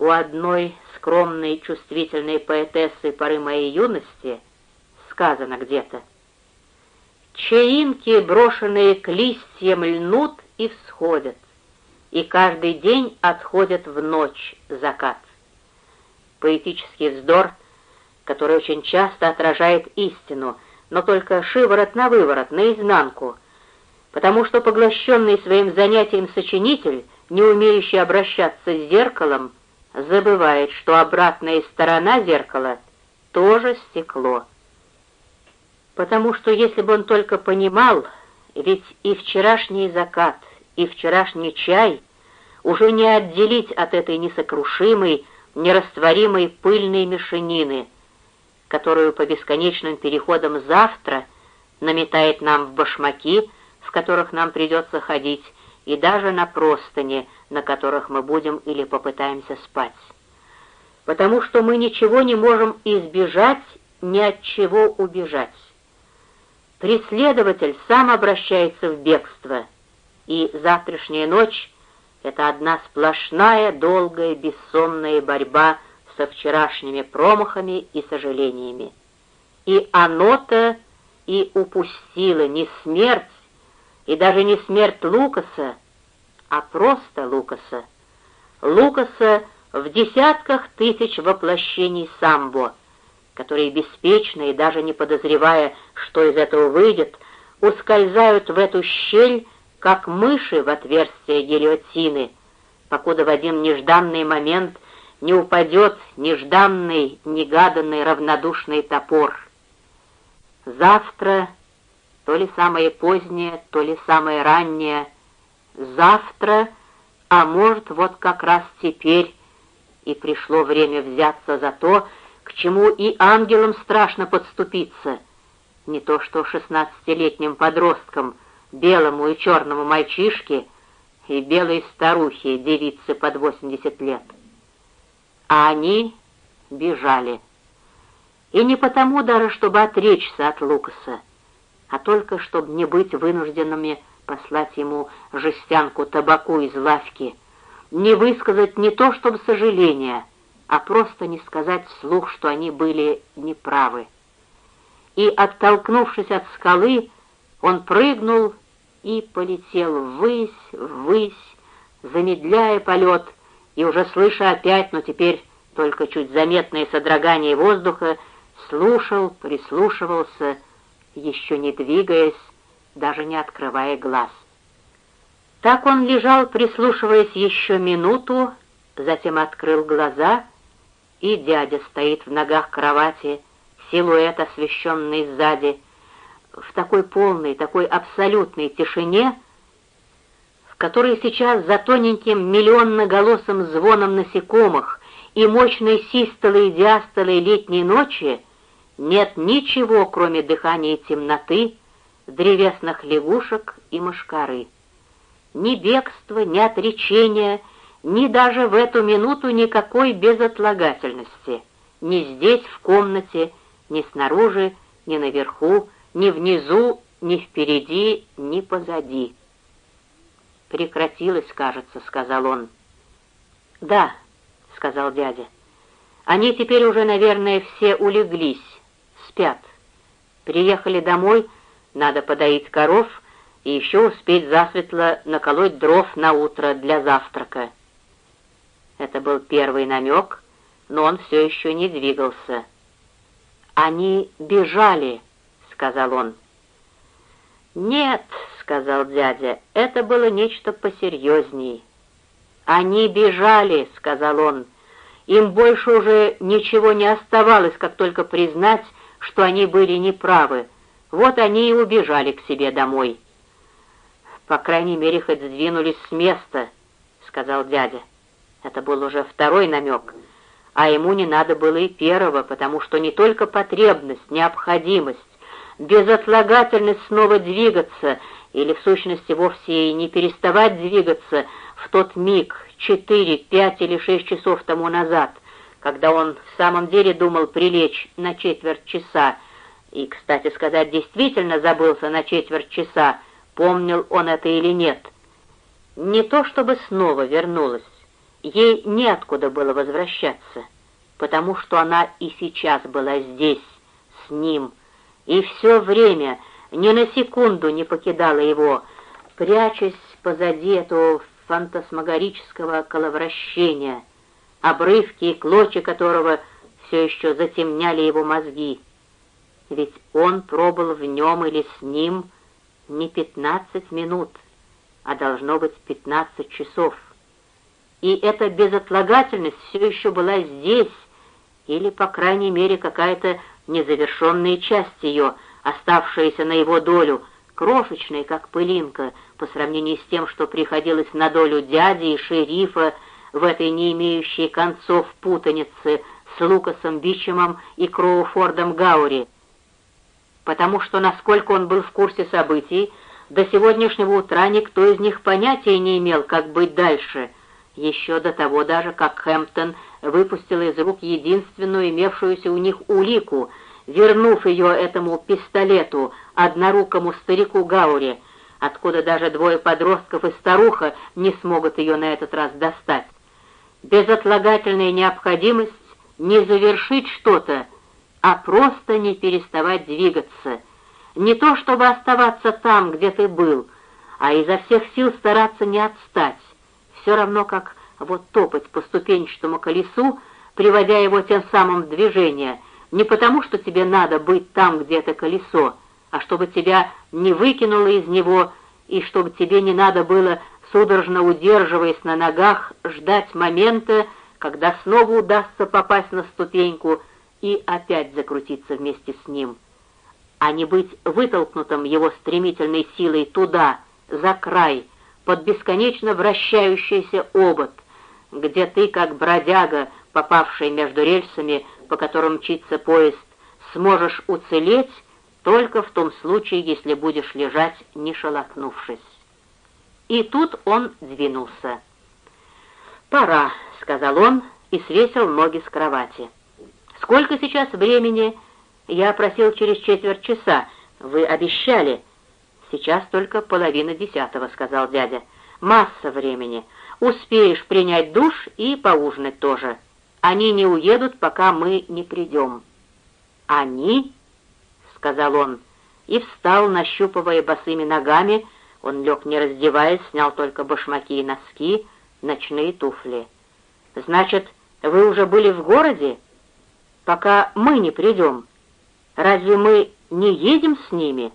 у одной скромной чувствительной поэтессы поры моей юности сказано где-то. Чаинки, брошенные к листьям, льнут и всходят, и каждый день отходят в ночь закат. Поэтический вздор, который очень часто отражает истину, но только шиворот на выворот, наизнанку, потому что поглощенный своим занятием сочинитель, не умеющий обращаться с зеркалом, забывает, что обратная сторона зеркала тоже стекло. Потому что если бы он только понимал, ведь и вчерашний закат, и вчерашний чай уже не отделить от этой несокрушимой, нерастворимой пыльной мешанины, которую по бесконечным переходам завтра наметает нам в башмаки, в которых нам придется ходить, и даже на простыни, на которых мы будем или попытаемся спать. Потому что мы ничего не можем избежать, ни от чего убежать. Преследователь сам обращается в бегство, и завтрашняя ночь — это одна сплошная, долгая, бессонная борьба со вчерашними промахами и сожалениями. И оно-то и упустило не смерть, и даже не смерть Лукаса, а просто Лукаса. Лукаса в десятках тысяч воплощений самбо, которые беспечно и даже не подозревая, что из этого выйдет, ускользают в эту щель, как мыши в отверстие гильотины, покуда в один нежданный момент не упадет нежданный, негаданный равнодушный топор. Завтра, то ли самое позднее, то ли самое раннее — завтра, а может, вот как раз теперь и пришло время взяться за то, к чему и ангелам страшно подступиться, не то что шестнадцатилетним подросткам, белому и черному мальчишке и белой старухе, девице под восемьдесят лет. А они бежали. И не потому даже, чтобы отречься от Лукаса, а только чтобы не быть вынужденными послать ему жестянку табаку из лавки, не высказать не то чтобы сожаления, а просто не сказать вслух, что они были неправы. И, оттолкнувшись от скалы, он прыгнул и полетел ввысь, ввысь, замедляя полет, и уже слыша опять, но теперь только чуть заметное содрогание воздуха, слушал, прислушивался, еще не двигаясь, даже не открывая глаз. Так он лежал, прислушиваясь еще минуту, затем открыл глаза, и дядя стоит в ногах кровати, силуэт, освещенный сзади, в такой полной, такой абсолютной тишине, в которой сейчас за тоненьким миллионноголосым звоном насекомых и мощной систолой и диастолой летней ночи нет ничего, кроме дыхания темноты, древесных лягушек и мошкары. Ни бегства, ни отречения, ни даже в эту минуту никакой безотлагательности. Ни здесь, в комнате, ни снаружи, ни наверху, ни внизу, ни впереди, ни позади. «Прекратилось, кажется», — сказал он. «Да», — сказал дядя. «Они теперь уже, наверное, все улеглись, спят. Приехали домой, — надо подоить коров и еще успеть засветло наколоть дров на утро для завтрака. Это был первый намек, но он все еще не двигался. «Они бежали», — сказал он. «Нет», — сказал дядя, — «это было нечто посерьезней». «Они бежали», — сказал он. «Им больше уже ничего не оставалось, как только признать, что они были неправы, вот они и убежали к себе домой. По крайней мере, хоть сдвинулись с места, сказал дядя. Это был уже второй намек, а ему не надо было и первого, потому что не только потребность, необходимость, безотлагательность снова двигаться, или в сущности вовсе и не переставать двигаться в тот миг, четыре, пять или шесть часов тому назад, когда он в самом деле думал прилечь на четверть часа, и, кстати сказать, действительно забылся на четверть часа, помнил он это или нет. Не то чтобы снова вернулась, Ей неоткуда было возвращаться, потому что она и сейчас была здесь, с ним, и все время ни на секунду не покидала его, прячась позади этого фантасмагорического коловращения, обрывки и клочья которого все еще затемняли его мозги. Ведь он пробыл в нем или с ним не пятнадцать минут, а должно быть пятнадцать часов и эта безотлагательность все еще была здесь, или, по крайней мере, какая-то незавершенная часть ее, оставшаяся на его долю, крошечная, как пылинка, по сравнению с тем, что приходилось на долю дяди и шерифа в этой не имеющей концов путанице с Лукасом Бичемом и Кроуфордом Гаури. Потому что, насколько он был в курсе событий, до сегодняшнего утра никто из них понятия не имел, как быть дальше — еще до того даже, как Хэмптон выпустил из рук единственную имевшуюся у них улику, вернув ее этому пистолету, однорукому старику Гаури, откуда даже двое подростков и старуха не смогут ее на этот раз достать. Безотлагательная необходимость не завершить что-то, а просто не переставать двигаться. Не то чтобы оставаться там, где ты был, а изо всех сил стараться не отстать все равно как вот топать по ступенчатому колесу, приводя его тем самым в движение, не потому, что тебе надо быть там, где это колесо, а чтобы тебя не выкинуло из него, и чтобы тебе не надо было, судорожно удерживаясь на ногах, ждать момента, когда снова удастся попасть на ступеньку и опять закрутиться вместе с ним, а не быть вытолкнутым его стремительной силой туда, за край, под бесконечно вращающийся обод, где ты, как бродяга, попавший между рельсами, по которым мчится поезд, сможешь уцелеть только в том случае, если будешь лежать, не шелохнувшись. И тут он двинулся. «Пора», — сказал он и свесил ноги с кровати. «Сколько сейчас времени?» «Я просил через четверть часа. Вы обещали». «Сейчас только половина десятого», — сказал дядя. «Масса времени. Успеешь принять душ и поужинать тоже. Они не уедут, пока мы не придем». «Они?» — сказал он, и встал, нащупывая босыми ногами. Он лег, не раздеваясь, снял только башмаки и носки, ночные туфли. «Значит, вы уже были в городе? Пока мы не придем. Разве мы не едем с ними?»